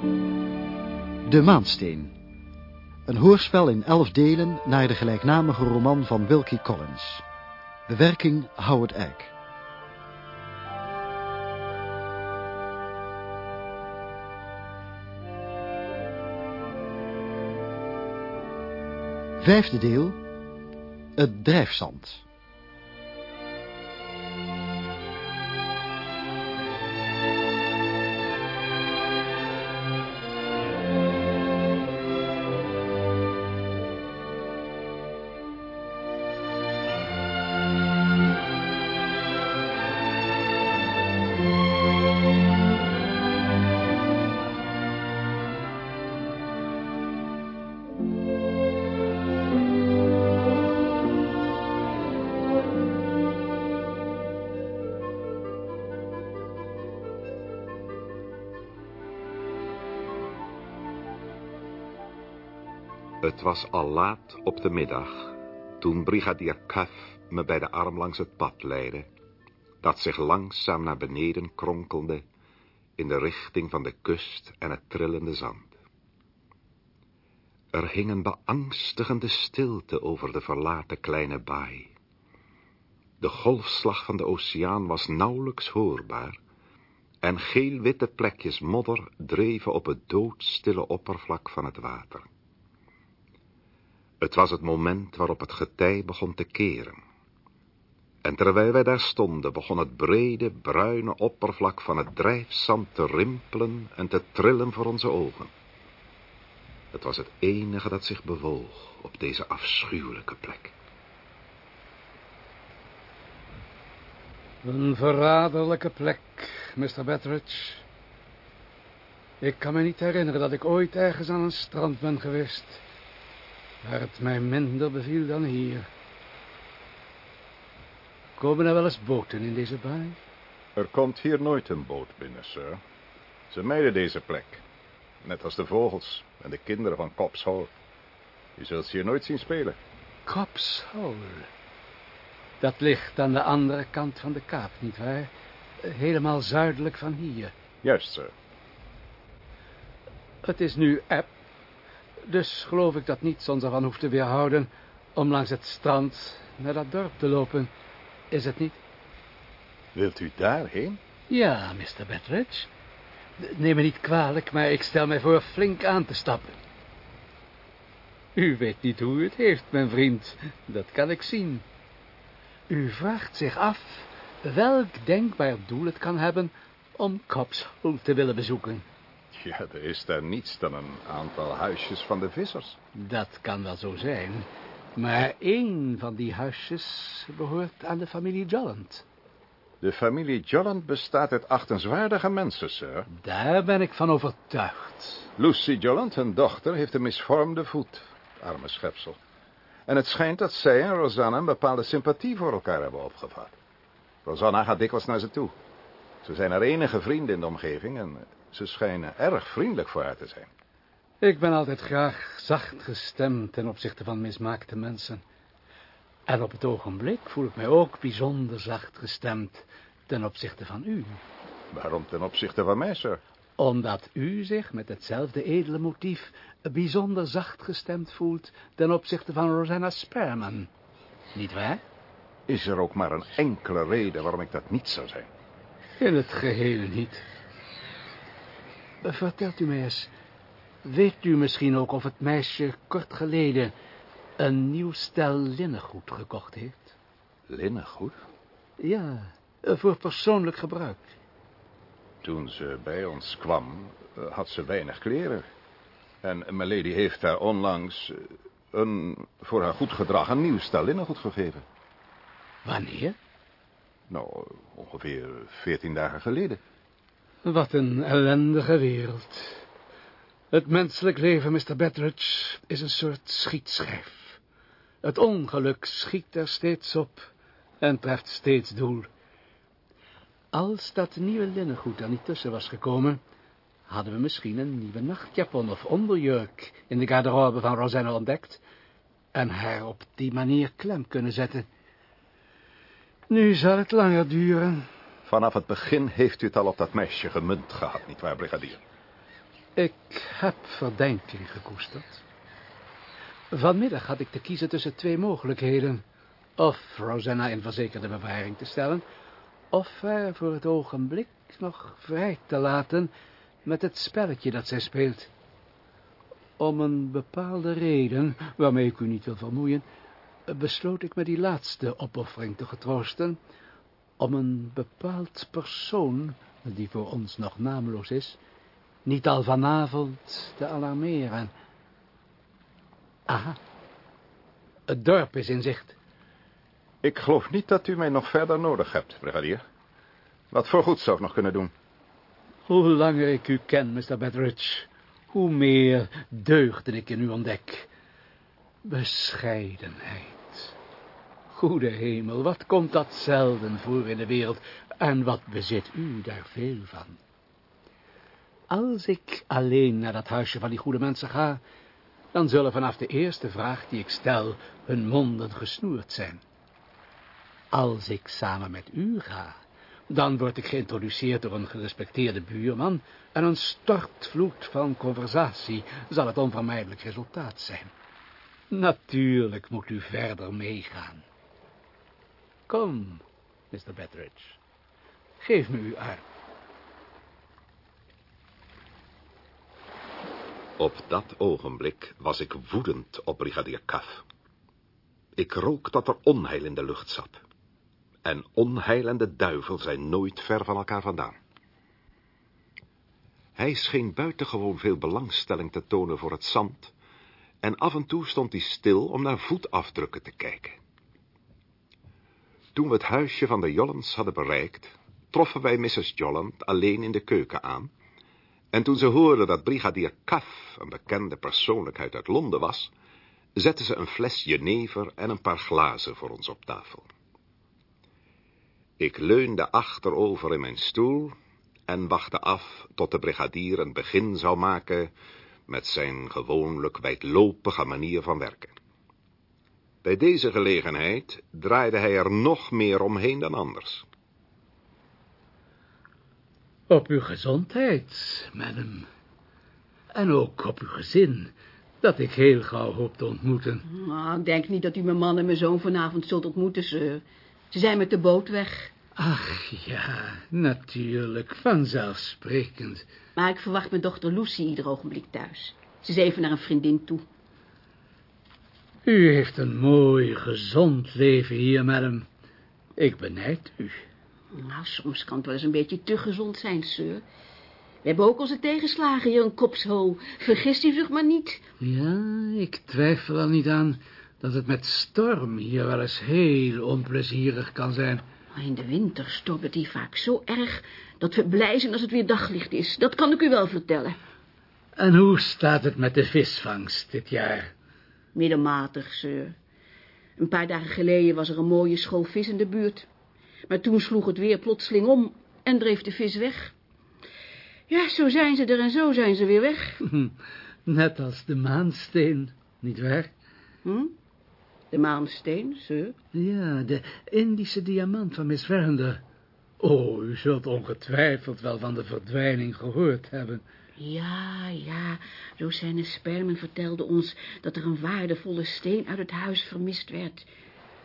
De Maansteen. Een hoorspel in elf delen naar de gelijknamige roman van Wilkie Collins. Bewerking Howard Egg. Vijfde deel. Het drijfzand. Het was al laat op de middag, toen brigadier Cuff me bij de arm langs het pad leidde, dat zich langzaam naar beneden kronkelde in de richting van de kust en het trillende zand. Er hing een beangstigende stilte over de verlaten kleine baai. De golfslag van de oceaan was nauwelijks hoorbaar, en geel-witte plekjes modder dreven op het doodstille oppervlak van het water. Het was het moment waarop het getij begon te keren. En terwijl wij daar stonden, begon het brede, bruine oppervlak van het drijfzand te rimpelen en te trillen voor onze ogen. Het was het enige dat zich bewoog op deze afschuwelijke plek. Een verraderlijke plek, Mr. Betteridge. Ik kan me niet herinneren dat ik ooit ergens aan een strand ben geweest waar het mij minder beviel dan hier. Komen er wel eens boten in deze baai? Er komt hier nooit een boot binnen, sir. Ze mijden deze plek. Net als de vogels en de kinderen van Cops Hole. Je zult ze hier nooit zien spelen. Cops Hole. Dat ligt aan de andere kant van de kaap, nietwaar? Helemaal zuidelijk van hier. Juist, sir. Het is nu eb dus geloof ik dat niets ons ervan hoeft te weerhouden om langs het strand naar dat dorp te lopen. Is het niet? Wilt u daarheen? Ja, Mr. Betteridge. Neem me niet kwalijk, maar ik stel mij voor flink aan te stappen. U weet niet hoe u het heeft, mijn vriend. Dat kan ik zien. U vraagt zich af welk denkbaar doel het kan hebben om Cops te willen bezoeken. Ja, er is daar niets dan een aantal huisjes van de vissers. Dat kan wel zo zijn. Maar één van die huisjes behoort aan de familie Jolland. De familie Jolland bestaat uit achtenswaardige mensen, sir. Daar ben ik van overtuigd. Lucy Jolland, hun dochter, heeft een misvormde voet. Arme schepsel. En het schijnt dat zij en Rosanna een bepaalde sympathie voor elkaar hebben opgevat. Rosanna gaat dikwijls naar ze toe. Ze zijn haar enige vrienden in de omgeving en ze schijnen erg vriendelijk voor haar te zijn. Ik ben altijd graag zacht gestemd ten opzichte van mismaakte mensen. En op het ogenblik voel ik mij ook bijzonder zacht gestemd ten opzichte van u. Waarom ten opzichte van mij, sir? Omdat u zich met hetzelfde edele motief bijzonder zacht gestemd voelt ten opzichte van Rosanna Sperman. Niet waar? Is er ook maar een enkele reden waarom ik dat niet zou zijn? In het geheel niet. Vertelt u mij eens, weet u misschien ook of het meisje kort geleden een nieuw stel linnengoed gekocht heeft? Linnengoed? Ja, voor persoonlijk gebruik. Toen ze bij ons kwam, had ze weinig kleren. En Milady heeft haar onlangs een, voor haar goed gedrag een nieuw stel linnengoed gegeven. Wanneer? Nou, ongeveer veertien dagen geleden. Wat een ellendige wereld. Het menselijk leven, Mr. Betteridge, is een soort schietschijf. Het ongeluk schiet er steeds op en treft steeds doel. Als dat nieuwe linnengoed er niet tussen was gekomen, hadden we misschien een nieuwe nachtjapon of onderjurk in de garderobe van Rosanna ontdekt en haar op die manier klem kunnen zetten. Nu zal het langer duren. Vanaf het begin heeft u het al op dat meisje gemunt gehad, nietwaar, brigadier? Ik heb verdenking gekoesterd. Vanmiddag had ik te kiezen tussen twee mogelijkheden. Of Rosanna in verzekerde bewaring te stellen, of haar voor het ogenblik nog vrij te laten met het spelletje dat zij speelt. Om een bepaalde reden, waarmee ik u niet wil vermoeien, besloot ik me die laatste opoffering te getroosten, om een bepaald persoon, die voor ons nog naamloos is, niet al vanavond te alarmeren. Aha, het dorp is in zicht. Ik geloof niet dat u mij nog verder nodig hebt, brigadier. Wat voor goed zou ik nog kunnen doen? Hoe langer ik u ken, Mr. Betteridge, hoe meer deugden ik in u ontdek. Bescheidenheid. Goede hemel, wat komt dat zelden voor in de wereld, en wat bezit u daar veel van? Als ik alleen naar dat huisje van die goede mensen ga, dan zullen vanaf de eerste vraag die ik stel, hun monden gesnoerd zijn. Als ik samen met u ga, dan word ik geïntroduceerd door een gerespecteerde buurman en een stortvloed van conversatie zal het onvermijdelijk resultaat zijn. Natuurlijk moet u verder meegaan. Kom, Mr. Betteridge, geef me uw arm. Op dat ogenblik was ik woedend op brigadier Kaf. Ik rook dat er onheil in de lucht zat. En onheil en de duivel zijn nooit ver van elkaar vandaan. Hij scheen buitengewoon veel belangstelling te tonen voor het zand, en af en toe stond hij stil om naar voetafdrukken te kijken. Toen we het huisje van de Jollens hadden bereikt, troffen wij Mrs. Jolland alleen in de keuken aan, en toen ze hoorde dat brigadier Kaff een bekende persoonlijkheid uit Londen was, zette ze een fles jenever en een paar glazen voor ons op tafel. Ik leunde achterover in mijn stoel en wachtte af tot de brigadier een begin zou maken met zijn gewoonlijk wijdlopige manier van werken. Bij deze gelegenheid draaide hij er nog meer omheen dan anders. Op uw gezondheid, madam. En ook op uw gezin, dat ik heel gauw hoop te ontmoeten. Nou, ik denk niet dat u mijn man en mijn zoon vanavond zult ontmoeten, sir. Ze zijn met de boot weg. Ach ja, natuurlijk, vanzelfsprekend. Maar ik verwacht mijn dochter Lucy ieder ogenblik thuis. Ze is even naar een vriendin toe. U heeft een mooi, gezond leven hier, madam. Ik benijd u. Nou, soms kan het wel eens een beetje te gezond zijn, sir. We hebben ook onze tegenslagen hier een kopshol. Vergist u zich maar niet. Ja, ik twijfel er niet aan dat het met storm hier wel eens heel onplezierig kan zijn. Maar in de winter stormt het hier vaak zo erg dat we blij zijn als het weer daglicht is. Dat kan ik u wel vertellen. En hoe staat het met de visvangst dit jaar? Middelmatig, sir. Een paar dagen geleden was er een mooie school vis in de buurt. Maar toen sloeg het weer plotseling om en dreef de vis weg. Ja, zo zijn ze er en zo zijn ze weer weg. Net als de maansteen, nietwaar? Hm? De maansteen, sir? Ja, de Indische diamant van Miss Verinder. Oh, u zult ongetwijfeld wel van de verdwijning gehoord hebben. Ja, ja, Rosanne Sperman vertelde ons dat er een waardevolle steen uit het huis vermist werd.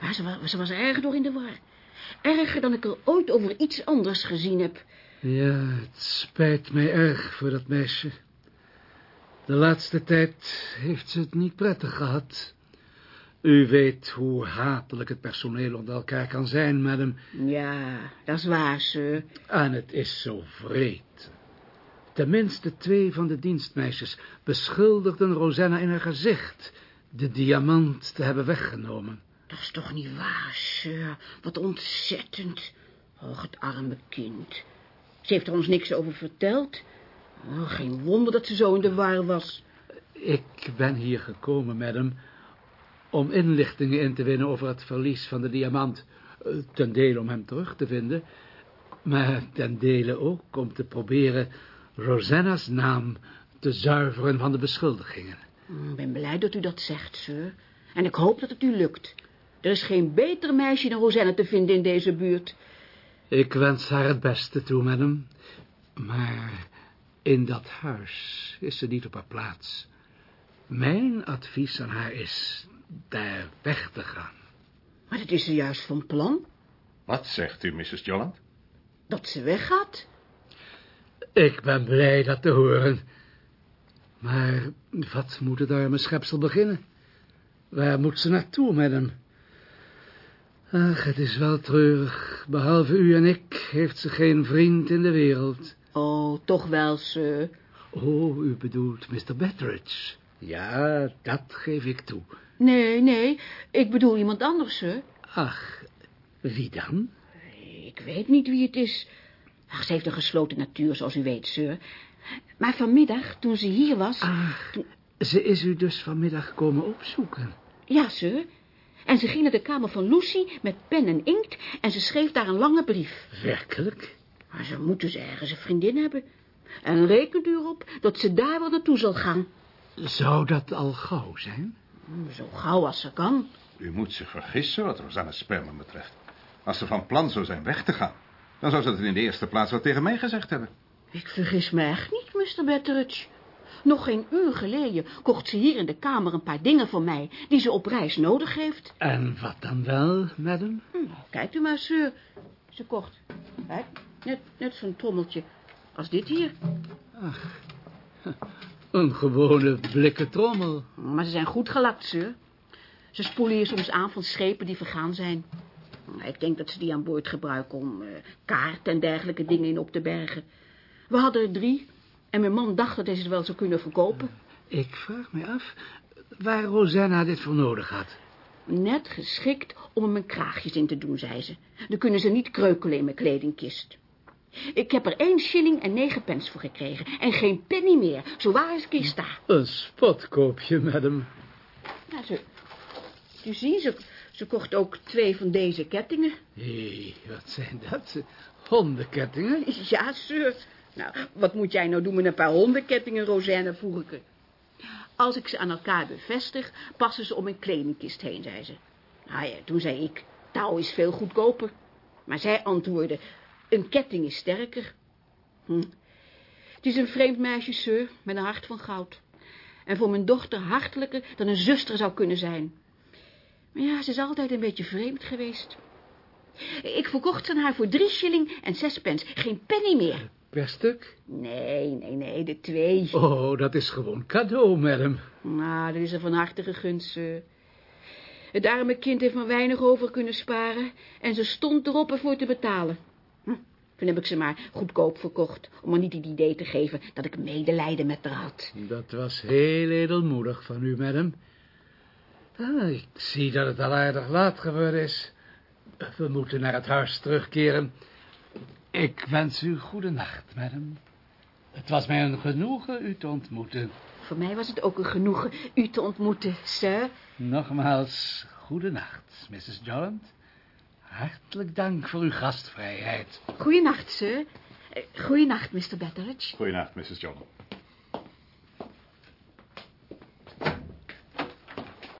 Maar ze was, ze was erg door in de war. Erger dan ik er ooit over iets anders gezien heb. Ja, het spijt mij erg voor dat meisje. De laatste tijd heeft ze het niet prettig gehad. U weet hoe hatelijk het personeel onder elkaar kan zijn, madam. Ja, dat is waar, sir. En het is zo vreed. Tenminste twee van de dienstmeisjes beschuldigden Rosanna in haar gezicht de diamant te hebben weggenomen. Dat is toch niet waar, sir. Wat ontzettend. Och, het arme kind. Ze heeft er ons niks over verteld. Oh, geen wonder dat ze zo in de war was. Ik ben hier gekomen, madam, om inlichtingen in te winnen over het verlies van de diamant. eh, Ten dele om hem terug te vinden, maar ten dele ook om te proberen Rosanna's naam te zuiveren van de beschuldigingen. Ik ben blij dat u dat zegt, sir. En ik hoop dat het u lukt. Er is geen beter meisje dan Rosanne te vinden in deze buurt. Ik wens haar het beste toe, madam. Maar In dat huis is ze niet op haar plaats. Mijn advies aan haar is daar weg te gaan. Maar dat is ze juist van plan. Wat zegt u, Mrs. Jolland? Dat ze weggaat. Ik ben blij dat te horen. Maar wat moet het arme schepsel beginnen? Waar moet ze naartoe met hem? Ach, het is wel treurig. Behalve u en ik heeft ze geen vriend in de wereld. Oh, toch wel, sir. Oh, u bedoelt Mr. Betteridge. Ja, dat geef ik toe. Nee, nee, ik bedoel iemand anders, sir. Ach, wie dan? Ik weet niet wie het is. Ach, ze heeft een gesloten natuur, zoals u weet, sir. Maar vanmiddag, toen ze hier was... Ach, ze is u dus vanmiddag komen opzoeken. Ja, sir. En ze ging naar de kamer van Lucy met pen en inkt... en ze schreef daar een lange brief. Werkelijk? Maar ze moet dus ergens een vriendin hebben. En rekent u erop dat ze daar wel naartoe zal gaan. Zou dat al gauw zijn? Zo gauw als ze kan. U moet zich vergissen wat Rosanna Sperman betreft. Als ze van plan zou zijn weg te gaan... dan zou ze het in de eerste plaats wel tegen mij gezegd hebben. Ik vergis me echt niet, Mr. Betteridge. Nog geen uur geleden kocht ze hier in de kamer een paar dingen voor mij... die ze op reis nodig heeft. En wat dan wel, madam? Hm, kijkt u maar, sir. Ze kocht, kijk, net, net zo'n trommeltje als dit hier. Ach, een gewone blikken trommel. Maar ze zijn goed gelakt, sir. Ze spoelen hier soms aan van schepen die vergaan zijn. Ik denk dat ze die aan boord gebruiken om uh, kaart en dergelijke dingen in op te bergen. We hadden er drie en mijn man dacht dat hij ze wel zou kunnen verkopen. Ik vraag me af waar Rosanna dit voor nodig had. Net geschikt om hem een kraagjes in te doen, zei ze. Dan kunnen ze niet kreukelen in mijn kledingkist. Ik heb er één shilling en negen pence voor gekregen. En geen penny meer, zo waar is ik sta. Een spotkoopje, madam. Nou, ze, u ziet, ze, ze kocht ook twee van deze kettingen. Hé, wat zijn dat? Hondenkettingen? Ja, sir. Nou, wat moet jij nou doen met een paar hondenkettingen, Rosanne, vroeg ik er. Als ik ze aan elkaar bevestig, passen ze om een kledingkist heen, zei ze. Nou ja, toen zei ik, touw is veel goedkoper. Maar zij antwoordde, een ketting is sterker. Hm. Het is een vreemd meisje, sir, met een hart van goud. En voor mijn dochter hartelijker dan een zuster zou kunnen zijn. Maar ja, ze is altijd een beetje vreemd geweest. Ik verkocht ze aan haar voor drie shilling en zes pence. Geen penny meer. Per stuk? Nee, nee, nee, de twee. Oh, dat is gewoon cadeau, madam. Nou, dat is een van harte gegund, sir. Het arme kind heeft maar weinig over kunnen sparen... en ze stond erop ervoor te betalen. Hm, toen heb ik ze maar goedkoop verkocht... om haar niet het idee te geven dat ik medelijden met haar had. Dat was heel edelmoedig van u, madam. Ah, ik zie dat het al aardig laat geworden is. We moeten naar het huis terugkeren. Ik wens u goede nacht, madam. Het was mij een genoegen u te ontmoeten. Voor mij was het ook een genoegen u te ontmoeten, sir. Nogmaals, goede nacht, Mrs. Jolland. Hartelijk dank voor uw gastvrijheid. Goeienacht, sir. Eh, Goeienacht, Mr. Betteridge. Goeienacht, Mrs. Jolland.